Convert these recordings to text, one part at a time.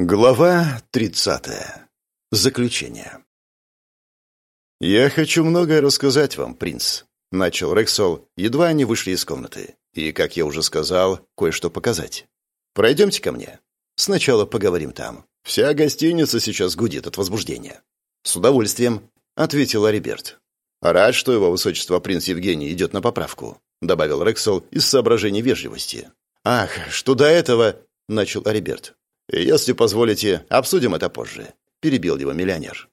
Глава 30. Заключение. «Я хочу многое рассказать вам, принц», — начал Рексол, едва они вышли из комнаты. «И, как я уже сказал, кое-что показать. Пройдемте ко мне. Сначала поговорим там. Вся гостиница сейчас гудит от возбуждения». «С удовольствием», — ответил Ариберт. «Рад, что его высочество принц Евгений идет на поправку», — добавил Рексол из соображений вежливости. «Ах, что до этого...» — начал Ариберт. «Если позволите, обсудим это позже», — перебил его миллионер.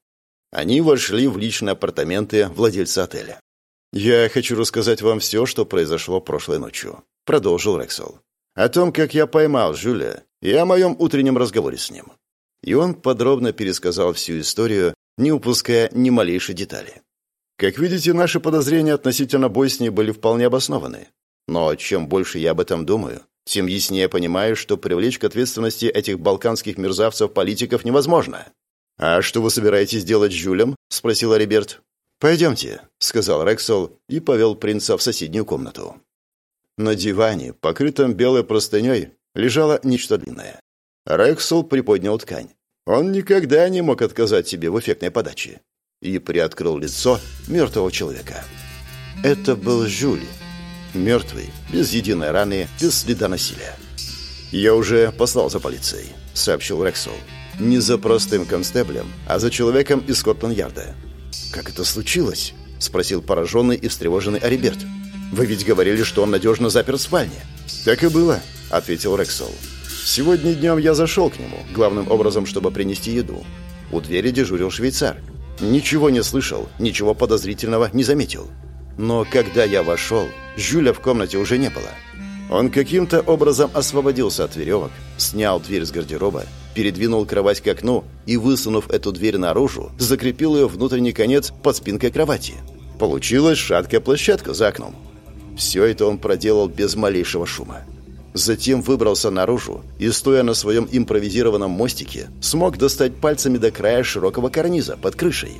Они вошли в личные апартаменты владельца отеля. «Я хочу рассказать вам все, что произошло прошлой ночью», — продолжил Рексол. «О том, как я поймал Жюля, и о моем утреннем разговоре с ним». И он подробно пересказал всю историю, не упуская ни малейшей детали. Как видите, наши подозрения относительно Боснии были вполне обоснованы. Но чем больше я об этом думаю, тем яснее понимаю, что привлечь к ответственности этих балканских мерзавцев-политиков невозможно. «А что вы собираетесь делать с Жюлем?» — спросил Ариберт. «Пойдемте», — сказал Рексел и повел принца в соседнюю комнату. На диване, покрытом белой простыней, лежало нечто длинное. Рексел приподнял ткань. Он никогда не мог отказать себе в эффектной подаче. И приоткрыл лицо мертвого человека. Это был Жюль. Мертвый, без единой раны, без следа насилия. «Я уже послал за полицией», — сообщил Рексол. «Не за простым констеблем, а за человеком из Скотланд-Ярда». «Как это случилось?» — спросил пораженный и встревоженный Ариберт. «Вы ведь говорили, что он надежно запер в спальне». «Так и было», — ответил Рексол. «Сегодня днем я зашел к нему, главным образом, чтобы принести еду. У двери дежурил швейцар. Ничего не слышал, ничего подозрительного не заметил. Но когда я вошел, Жюля в комнате уже не было. Он каким-то образом освободился от веревок, снял дверь с гардероба, передвинул кровать к окну и, высунув эту дверь наружу, закрепил ее внутренний конец под спинкой кровати. Получилась шаткая площадка за окном. Все это он проделал без малейшего шума. Затем выбрался наружу и, стоя на своем импровизированном мостике, смог достать пальцами до края широкого карниза под крышей.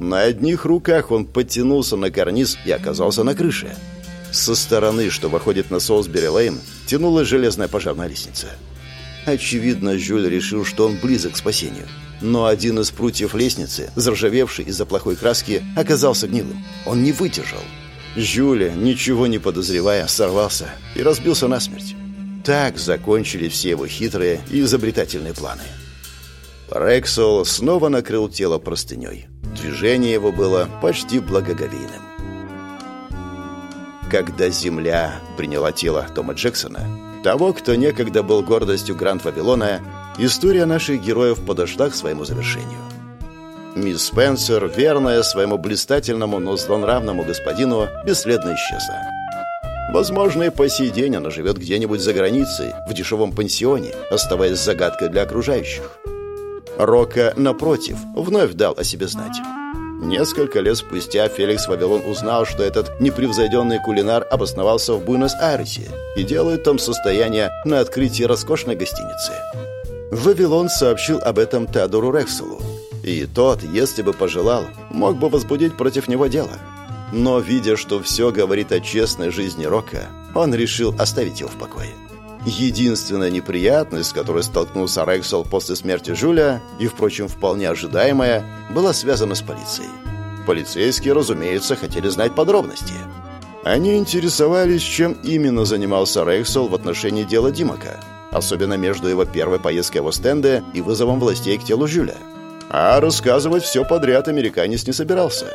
На одних руках он подтянулся на карниз и оказался на крыше. Со стороны, что выходит на Солсбери-Лейн, тянулась железная пожарная лестница. Очевидно, Жюль решил, что он близок к спасению. Но один из прутьев лестницы, заржавевший из-за плохой краски, оказался гнилым. Он не выдержал. Жюля, ничего не подозревая, сорвался и разбился насмерть. Так закончились все его хитрые и изобретательные планы. Рексол снова накрыл тело простыней. Движение его было почти благоговейным. Когда земля приняла тело Тома Джексона, того, кто некогда был гордостью Гранд Вавилона, история наших героев подошла к своему завершению. Мисс Спенсер, верная своему блистательному, но злонравному господину, бесследно исчезла. Возможно, и по сей день она живет где-нибудь за границей, в дешевом пансионе, оставаясь загадкой для окружающих. Рока, напротив, вновь дал о себе знать. Несколько лет спустя Феликс Вавилон узнал, что этот непревзойденный кулинар обосновался в Буэнос-Айресе и делает там состояние на открытии роскошной гостиницы. Вавилон сообщил об этом Теодору Рекселу, и тот, если бы пожелал, мог бы возбудить против него дело. Но, видя, что все говорит о честной жизни Рока, он решил оставить его в покое. Единственная неприятность, с которой столкнулся Рексел после смерти Жюля, и, впрочем, вполне ожидаемая, была связана с полицией. Полицейские, разумеется, хотели знать подробности. Они интересовались, чем именно занимался Рексел в отношении дела Димака, особенно между его первой поездкой в Остенде и вызовом властей к телу Жюля. А рассказывать все подряд американец не собирался.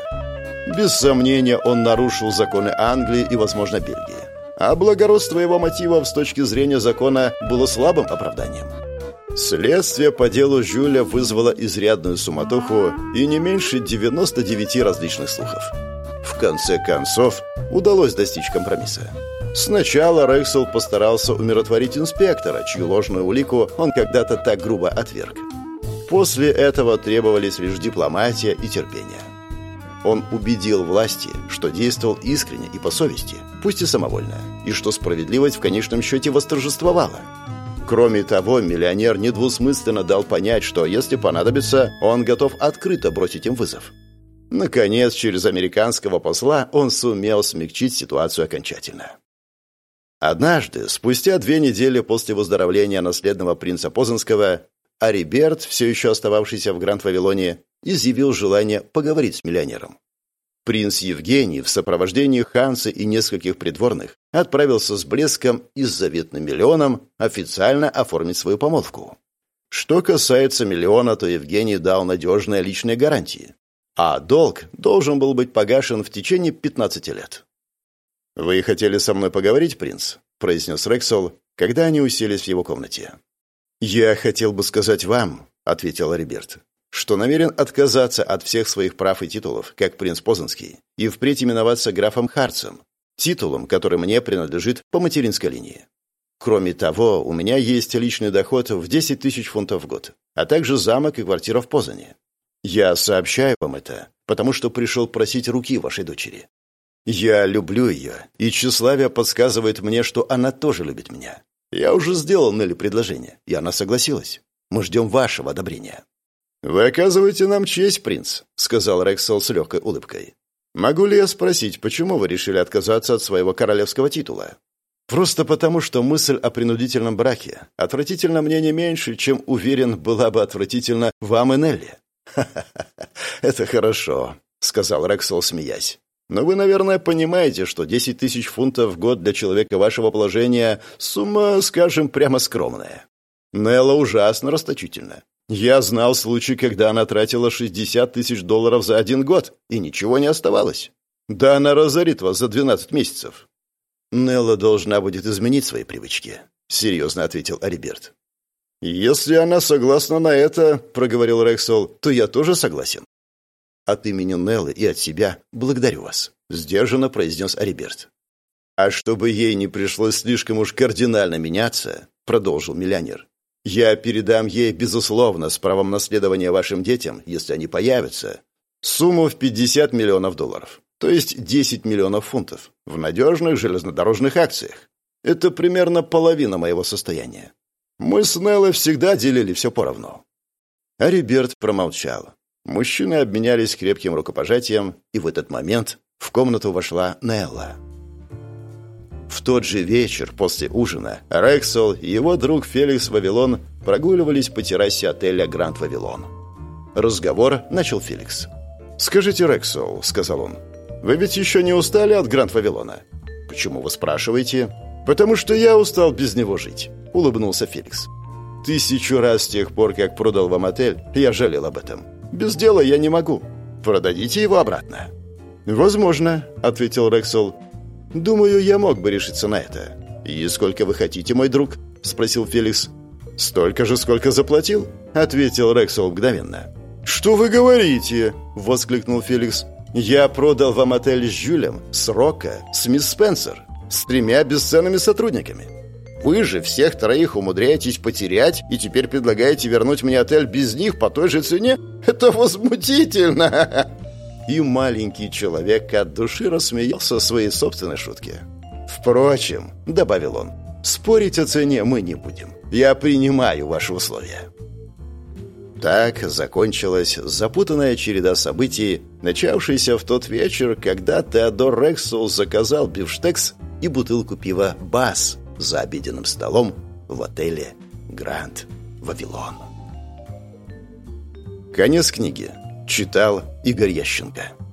Без сомнения, он нарушил законы Англии и, возможно, Бельгии а благородство его мотивов с точки зрения закона было слабым оправданием. Следствие по делу Жюля вызвало изрядную суматоху и не меньше 99 различных слухов. В конце концов, удалось достичь компромисса. Сначала Рексел постарался умиротворить инспектора, чью ложную улику он когда-то так грубо отверг. После этого требовались лишь дипломатия и терпение. Он убедил власти, что действовал искренне и по совести, пусть и самовольно, и что справедливость в конечном счете восторжествовала. Кроме того, миллионер недвусмысленно дал понять, что если понадобится, он готов открыто бросить им вызов. Наконец, через американского посла он сумел смягчить ситуацию окончательно. Однажды, спустя две недели после выздоровления наследного принца Позанского, а Риберт, все еще остававшийся в Гранд-Вавилоне, изъявил желание поговорить с миллионером. Принц Евгений в сопровождении Ханса и нескольких придворных отправился с блеском и с заветным миллионом официально оформить свою помолвку. Что касается миллиона, то Евгений дал надежные личные гарантии, а долг должен был быть погашен в течение 15 лет. «Вы хотели со мной поговорить, принц?» – произнес Рексол, когда они уселись в его комнате. «Я хотел бы сказать вам», — ответил Риберт, «что намерен отказаться от всех своих прав и титулов, как принц Позанский, и впредь именоваться графом Харцем, титулом, который мне принадлежит по материнской линии. Кроме того, у меня есть личный доход в 10 тысяч фунтов в год, а также замок и квартира в Позане. Я сообщаю вам это, потому что пришел просить руки вашей дочери. Я люблю ее, и тщеславие подсказывает мне, что она тоже любит меня. Я уже сделал Нелли предложение, и она согласилась. Мы ждем вашего одобрения». «Вы оказываете нам честь, принц», — сказал Рексол с легкой улыбкой. «Могу ли я спросить, почему вы решили отказаться от своего королевского титула?» «Просто потому, что мысль о принудительном браке отвратительно мне не меньше, чем, уверен, была бы отвратительно вам и Нелли». «Ха-ха-ха, это хорошо», — сказал Рексол, смеясь. Но вы, наверное, понимаете, что 10 тысяч фунтов в год для человека вашего положения – сумма, скажем, прямо скромная. Нелла ужасно расточительна. Я знал случай, когда она тратила 60 тысяч долларов за один год, и ничего не оставалось. Да она разорит вас за 12 месяцев. Нелла должна будет изменить свои привычки, серьезно ответил Ариберт. Если она согласна на это, проговорил Рексол, то я тоже согласен. От имени Неллы и от себя благодарю вас», — сдержанно произнес Ариберт. «А чтобы ей не пришлось слишком уж кардинально меняться», — продолжил миллионер, «я передам ей, безусловно, с правом наследования вашим детям, если они появятся, сумму в 50 миллионов долларов, то есть 10 миллионов фунтов, в надежных железнодорожных акциях. Это примерно половина моего состояния. Мы с Неллой всегда делили все поровну». Ариберт промолчал. Мужчины обменялись крепким рукопожатием, и в этот момент в комнату вошла Нелла. В тот же вечер после ужина Рексол и его друг Феликс Вавилон прогуливались по террасе отеля «Гранд Вавилон». Разговор начал Феликс. «Скажите, Рексол», — сказал он, — «вы ведь еще не устали от Гранд Вавилона?» «Почему вы спрашиваете?» «Потому что я устал без него жить», — улыбнулся Феликс. «Тысячу раз с тех пор, как продал вам отель, я жалел об этом. Без дела я не могу. Продадите его обратно». «Возможно», — ответил Рексол. «Думаю, я мог бы решиться на это». «И сколько вы хотите, мой друг?» — спросил Феликс. «Столько же, сколько заплатил?» — ответил Рексол мгновенно. «Что вы говорите?» — воскликнул Феликс. «Я продал вам отель с Жюлем, с Рокко, с мисс Спенсер, с тремя бесценными сотрудниками. Вы же всех троих умудряетесь потерять и теперь предлагаете вернуть мне отель без них по той же цене? Это возмутительно!» И маленький человек от души рассмеялся своей собственной шутке. «Впрочем», — добавил он, — «спорить о цене мы не будем. Я принимаю ваши условия». Так закончилась запутанная череда событий, начавшаяся в тот вечер, когда Теодор Рексул заказал бифштекс и бутылку пива «Бас», за обеденным столом в отеле «Гранд Вавилон». Конец книги. Читал Игорь Ященко.